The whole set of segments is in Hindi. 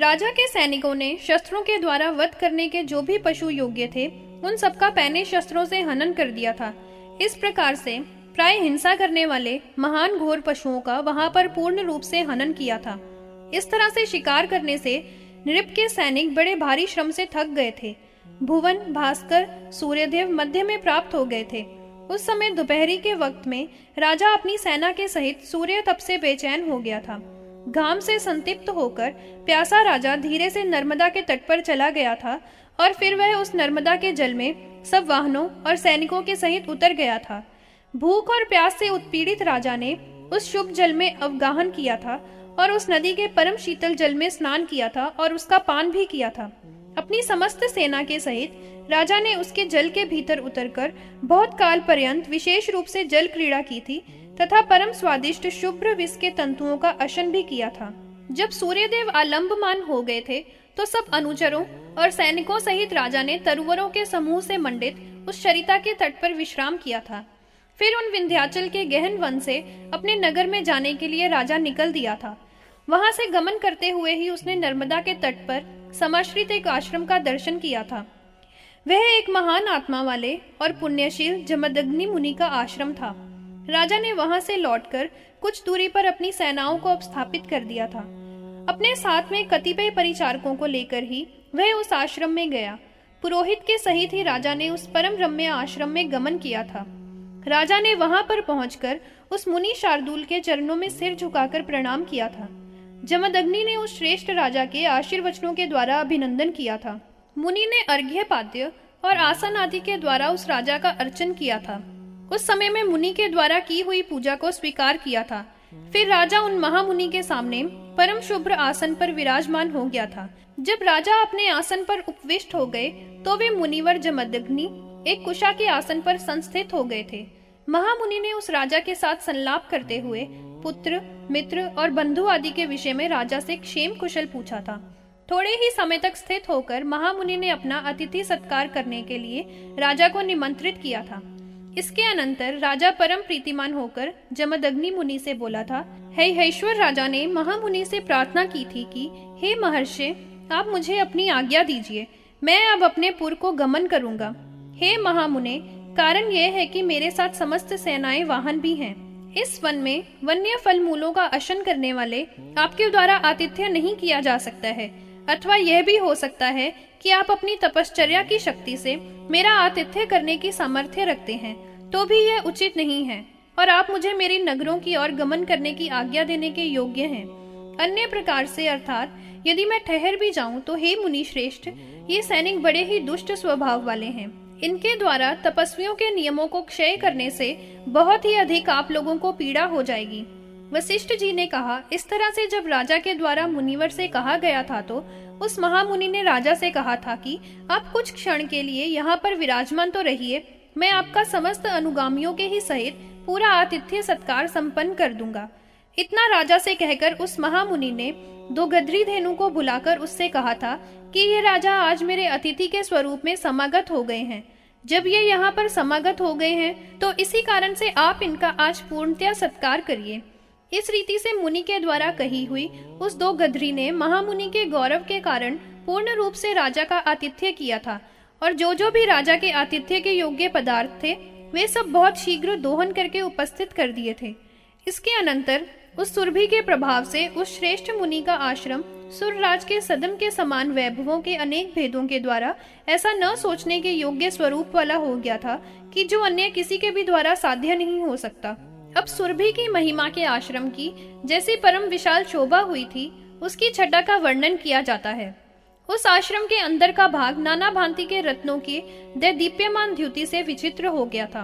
राजा के सैनिकों ने शस्त्रों के द्वारा वध करने के जो भी पशु योग्य थे, उन सबका पैने शस्त्रों से हनन कर दिया था। इस प्रकार से प्राय हिंसा करने वाले महान घोर पशुओं का वहाँ पर पूर्ण रूप से हनन किया था। इस तरह से शिकार करने से नृप के सैनिक बड़े भारी श्रम से थक गए थे। भुवन, भास्कर, सूर्यदेव मध्य में प्राप्त हो गए थे। उस समय दोपहरी के वक्त में राजा अपनी सेना के सहित सूर्य तप से बेचैन हो गया था। घाम से संतिप्त होकर प्यासा राजा धीरे से नर्मदा के तट पर चला गया था और फिर वह उस नर्मदा के जल में सब वाहनों और सैनिकों के सहित उतर गया था। भूख और प्यास से उत्पीड़ित राजा ने उस शुभ जल में अवगाहन किया था और उस नदी के परम शीतल जल में स्नान किया था और उसका पान भी किया था। अपनी समस्त सेना के सहित राजा ने उसके जल के भीतर उतरकर बहुत काल पर्यंत विशेष रूप से जल क्रीड़ा की थी तथा परम स्वादिष्ट शुभ्र विष के तंतुओं का अशन भी किया था। जब सूर्यदेव आलम्बमान हो गए थे तो सब अनुचरों और सैनिकों सहित राजा ने तरुवरों के समूह से मंडित उस शरिता के तट पर विश्राम किया था। फिर उन विंध्याचल के गहन वन से अपने नगर में जाने के लिए राजा निकल दिया था। वहाँ से गमन करते हुए ही उसने नर्मदा के तट पर समाश्रित एक आश्रम का दर्शन किया था। वह एक महान आत्मा वाले और पुण्यशील जमदग्नि मुनि का आश्रम था। राजा ने वहाँ से लौटकर कुछ दूरी पर अपनी सेनाओं को स्थापित कर दिया था। अपने साथ में कतिपय परिचारकों को लेकर ही वह उस आश्रम में गया। पुरोहित के सहित ही राजा ने उस परम रम्य आश्रम में गमन किया था। राजा ने वहाँ पर पहुंचकर उस मुनि शार्दुल के चरणों में सिर झुकाकर प्रणाम किया था। जमदग्नि ने उस श्रेष्ठ राजा के आशीर्वचनों के द्वारा अभिनंदन किया था। मुनि ने अर्घ्य पाद्य और आसन आदि के द्वारा उस राजा का अर्चन किया था। उस समय में मुनि के द्वारा की हुई पूजा को स्वीकार किया था। फिर राजा उन महामुनि के सामने परम शुभ्र आसन पर विराजमान हो गया था। जब राजा अपने आसन पर उपविष्ट हो गए तो वे मुनिवर जमदग्नि, एक कुशा के आसन पर संस्थित हो गए थे। महामुनि ने उस राजा के साथ संलाप करते हुए पुत्र, मित्र और बंधु आदि के विषय में राजा से क्षेम कुशल पूछा था। थोड़े ही समय तक स्थित होकर महामुनि ने अपना अतिथि सत्कार करने के लिए राजा को निमंत्रित किया था। इसके अनंतर राजा परम प्रीतिमान होकर जमदग्नि मुनि से बोला था, हे हेश्वर राजा ने महामुनि से प्रार्थना की थी कि, हे महर्षि, आप मुझे अपनी आज्ञा दीजिए, मैं अब अपने पुर को गमन करूँगा। हे महामुने, कारण यह है कि मेरे साथ समस्त सेनाएँ वाहन भी हैं। इस वन में वन्य फल मूलों का अशन करने वाले आपके द्वारा आतिथ्य नहीं किया जा सकता है, अथवा यह भी हो सकता है कि आप अपनी तपश्चर्या की शक्ति से मेरा आतिथ्य करने की सामर्थ्य रखते हैं। तो भी यह उचित नहीं है। और आप मुझे मेरी नगरों की ओर गमन करने की आज्ञा देने के योग्य हैं। अन्य प्रकार से अर्थात, यदि मैं ठहर भी जाऊँ तो हे मुनि श्रेष्ठ ये सैनिक बड़े ही दुष्ट स्वभाव वाले हैं। इनके द्वारा तपस्वियों के नियमों को क्षय करने से बहुत ही अधिक आप लोगों को पीड़ा हो जाएगी। वशिष्ठ जी ने कहा, इस तरह से जब राजा के द्वारा मुनिवर से कहा गया था तो उस महामुनि ने राजा से कहा था कि, आप कुछ क्षण के लिए यहाँ पर विराजमान तो रहिए मैं आपका समस्त अनुगामियों के ही सहित पूरा आतिथ्य सत्कार संपन्न कर दूँगा। इतना राजा से कहकर उस महामुनि ने दो गदरी धेनु को बुलाकर उससे कहा था कि ये राजा आज मेरे अतिथि के स्वरूप में समागत हो गए हैं। जब ये यहाँ पर समागत हो गए हैं तो इसी कारण से आप इनका आज पूर्णतया सत्कार करिए। इस रीति से मुनि के द्वारा कही हुई उस दो गधरी ने महामुनि के गौरव के कारण पूर्ण रूप से राजा का आतिथ्य किया था। और जो जो भी राजा के आतिथ्य के योग्य पदार्थ थे, वे सब बहुत शीघ्र दोहन करके उपस्थित कर दिए थे। इसके अनंतर, उस सुरभि के प्रभाव से उस श्रेष्ठ मुनि का आश्रम, सुरराज के सदम के समान वैभवों के अनेक भेदों के द्वारा ऐसा न सोचने के योग्य स्वरूप वाला हो गया था कि जो अन्य किसी के भी द्वारा साध्य नहीं हो सकता। अब सुरभि की महिमा के आश्रम की, जैसी परम विशाल शोभा हुई थी, उसकी छटा का वर्णन किया जाता है। उस आश्रम के अंदर का भाग नाना भांति के रत्नों की दीप्यमान द्युति से विचित्र हो गया था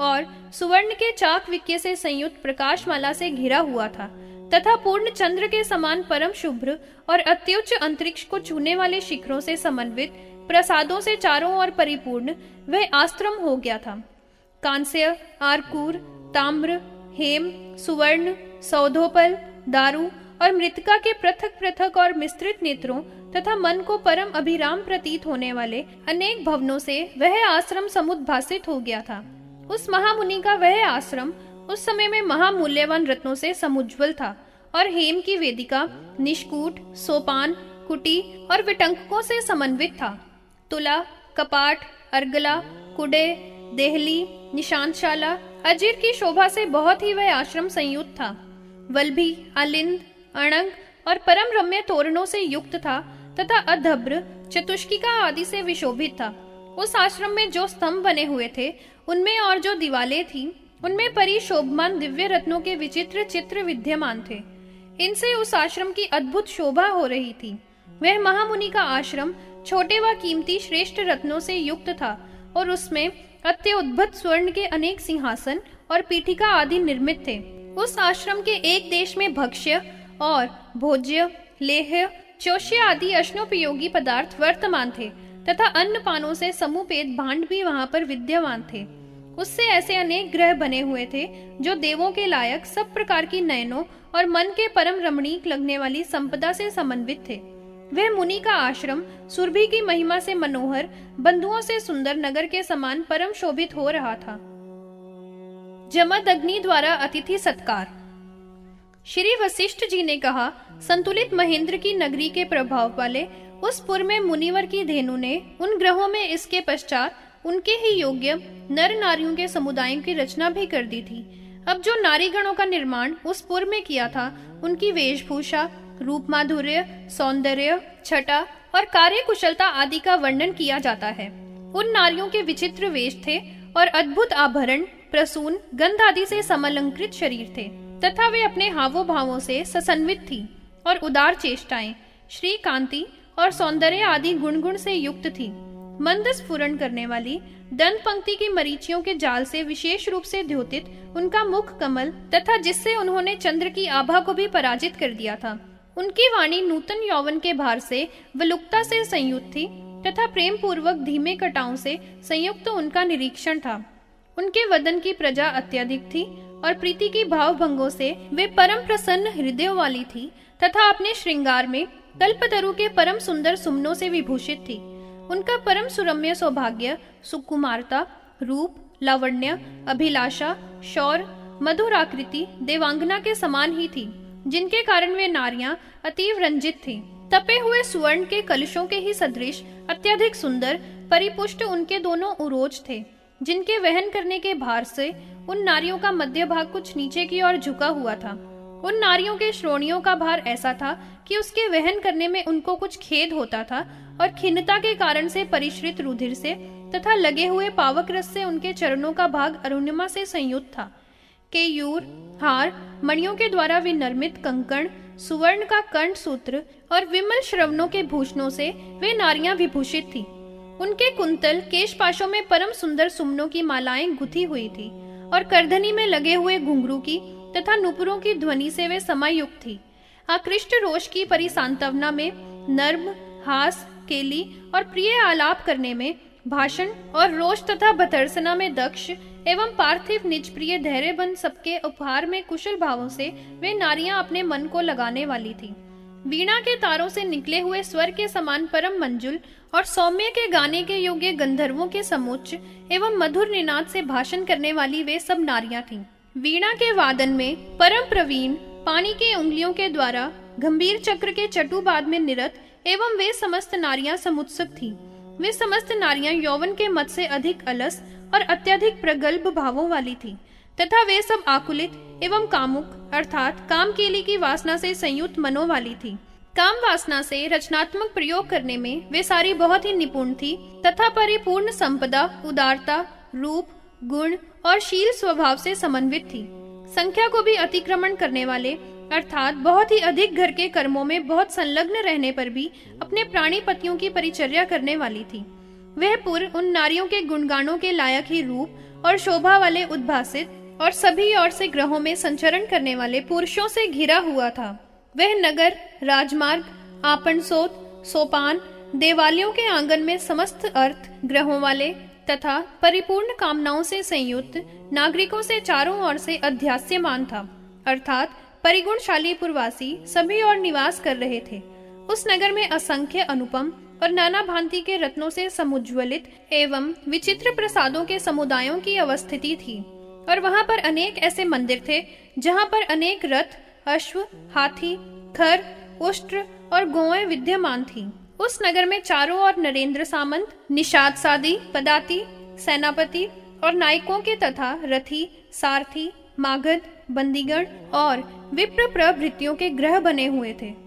और सुवर्ण के चाक विक्य से संयुक्त प्रकाशमाला से घिरा हुआ था, तथा पूर्ण चंद्र के समान परम शुभ्र और अत्युच्च अंतरिक्ष को छूने वाले शिखरों से समन्वित, प्रसादों से चारों ओर परिपूर्ण, वह आश्रम हो गया था। कांस्य, आरकूर, ताम्र, हेम, सुवर्ण, सौधोपल, दारू और मृतका के पृथक पृथक और मिश्रित नेत्रों तथा मन को परम अभिराम प्रतीत होने वाले अनेक भवनों से वह आश्रम समुद्भासित हो गया था। उस महामुनि का वह आश्रम उस समय में महामूल्यवान रत्नों से समुज्वल था और हेम की वेदिका, निष्कूट, सोपान, कुटी और विटंकों से समन्वित था। तुला, कपाट, अर्गला, कुडे, देहली निशांतशाला अजीर की शोभा से बहुत ही वह आश्रम संयुक्त था। वल्भी, अलिंद, अणंग और परम रम्य तोरणों से युक्त था तथा अधभ्र चतुष्किका आदि से विशोभित था। उस आश्रम में जो स्तंभ बने हुए थे, उनमें और जो दीवाले थी, उनमें परिशोभमान दिव्य रत्नों के विचित्र चित्र विद्यमान थे। इनसे उस आश्रम की अद्भुत शोभा हो रही थी। वह महामुनि का आश्रम छोटे व कीमती श्रेष्ठ रत्नों से युक्त था और उसमें अत्युद्भुत स्वर्ण के अनेक सिंहासन और पीठिका आदि निर्मित थे। उस आश्रम के एक देश में भक्ष्य और भोज्य लेह चौष्य आदि अश्नोपयोगी पदार्थ वर्तमान थे, तथा अन्न पानों से समुपेद भांड भी वहाँ पर विद्यमान थे। उससे ऐसे अनेक ग्रह बने हुए थे, जो देवों के लायक सब प्रकार की नयनों और मन के परम रमणीक लगने वाली संपदा से समन्वित थे। वह मुनि का आश्रम, सुरभि की महिमा से मनोहर, बंधुओं से सुंदर नगर के समान परम शोभित हो रहा था। जमद अग्नि द्वारा अतिथि सत्कार श्री वशिष्ठ जी ने कहा, संतुलित महेंद्र की नगरी के प्रभाव वाले उस पुर में मुनिवर की धेनु ने उन ग्रहों में इसके पश्चात उनके ही योग्य नर नारियों के समुदायों की रचना भी कर दी थी। अब जो नारी गणों का निर्माण उस पुर में किया था, उनकी वेशभूषा रूप माधुर्य सौंदर्य, छटा और कार्य कुशलता आदि का वर्णन किया जाता है। उन नारियों के विचित्र वेश थे और अद्भुत आभरण, प्रसून, गंध आदि से समलंकृत शरीर थे। तथा वे अपने हावों भावों से ससन्वित थी और उदार चेष्टाएँ श्री कांति और सौंदर्य आदि गुण गुण से युक्त थी। मंद स्फुरन करने वाली दंत पंक्ति की मरीचियों के जाल से विशेष रूप से द्योतित उनका मुख कमल तथा जिससे उन्होंने चंद्र की आभा को भी पराजित कर दिया था। उनकी वाणी नूतन यौवन के भार से वलुकता से संयुक्त थी तथा प्रेम पूर्वक धीमे कटाओं से संयुक्त तो उनका निरीक्षण था। उनके वदन की प्रजा अत्यधिक थी और प्रीति की भाव भंगों से वे परम प्रसन्न हृदय वाली थी, तथा अपने श्रृंगार में कल्पतरु के परम सुंदर सुमनों से विभूषित थी उनका परम सुरम्य सौभाग्य, सुकुमारता, रूप, लावण्य, अभिलाषा, शौर मधुर आकृति देवांगना के समान ही थी, जिनके कारण वे नारियाँ अतीव रंजित थीं। तपे हुए सुवर्ण के कलशों के ही सदृश, अत्यधिक सुंदर, परिपुष्ट उनके दोनों उरोज थे जिनके वहन करने के भार से उन नारियों का मध्य भाग कुछ नीचे की ओर झुका हुआ था। उन नारियों के श्रोणियों का भार ऐसा था कि उसके वहन करने में उनको कुछ खेद होता था और खिन्नता के कारण से परिश्रित रुधिर से तथा लगे हुए पावक रस से उनके चरणों का भाग अरुणिमा से संयुक्त था। केयूर, हार, मणियों के द्वारा विनिर्मित कंकण, सुवर्ण का कंठ सूत्र और विमल श्रवणों के भूषणों से वे नारियाँ विभूषित थी। उनके कुंतल केश पाशों में परम सुंदर सुमनों की मालाएँ गुथी हुई थी और करधनी में लगे हुए घुंघरू की तथा नुपुरों की ध्वनि से वे समायुक्त थी। आकृष्ट रोष की परिसांतवना में नर्म, हास, केली और प्रिय आलाप करने में भाषण और रोष तथा भतरसना में दक्ष एवं पार्थिव निज प्रिय धैर्य बन सबके उपहार में कुशल भावों से वे नारियाँ अपने मन को लगाने वाली थी। वीणा के तारों से निकले हुए स्वर के समान परम मंजुल और सौम्य के गाने के योग्य गंधर्वों के समुच्च एवं मधुर निनाद से भाषण करने वाली वे सब नारियाँ थीं। वीणा के वादन में परम प्रवीण, पानी के उंगलियों के द्वारा, गंभीर चक्र के चटुबाद में निरत एवं वे समस्त नारियाँ समुत्सुक थीं। वे समस्त नारियाँ यौवन के मत से अधिक अलस और अत्यधिक प्रगल्भ भावों वाली थी तथा वे सब आकुलित एवं कामुक, अर्थात काम केली की वासना से संयुक्त मनो वाली थी। काम वासना से रचनात्मक प्रयोग करने में वे सारी बहुत ही निपुण थी तथा परिपूर्ण संपदा, उदारता, रूप, गुण और शील स्वभाव से समन्वित थी। संख्या को भी अतिक्रमण करने वाले, अर्थात बहुत ही अधिक घर के कर्मों में बहुत संलग्न रहने पर भी अपने प्राणी पतियों की परिचर्या करने वाली थी। वह पुर उन नारियों के गुणगानों के लायक ही रूप और शोभा वाले उद्भासित और सभी ओर से ग्रहों में संचरण करने वाले पुरुषों से घिरा हुआ था। वह नगर, राजमार्ग आपन सोपान, देवालयों के आँगन में समस्त अर्थ, ग्रहों वाले तथा परिपूर्ण कामनाओं से संयुक्त, नागरिकों से चारों ओर से अध्यास्यमान था। अर्थात परिगुणशाली पुरवासी सभी और निवास कर रहे थे। उस नगर में असंख्य अनुपम और नाना भांति के रत्नों से समुज्वलित एवं विचित्र प्रसादों के समुदायों की अवस्थिति थी। और वहाँ पर अनेक ऐसे मंदिर थे, जहाँ पर अनेक रथ, अश्व, हाथी खर उष्ट्र और गौएँ विद्यमान थी। उस नगर में चारों ओर नरेंद्र सामंत, निषाद सादी, पदाती, सेनापति और नायकों के तथा रथी, सारथी, मागध, बंदीगण और विप्र प्रभृतियों के ग्रह बने हुए थे।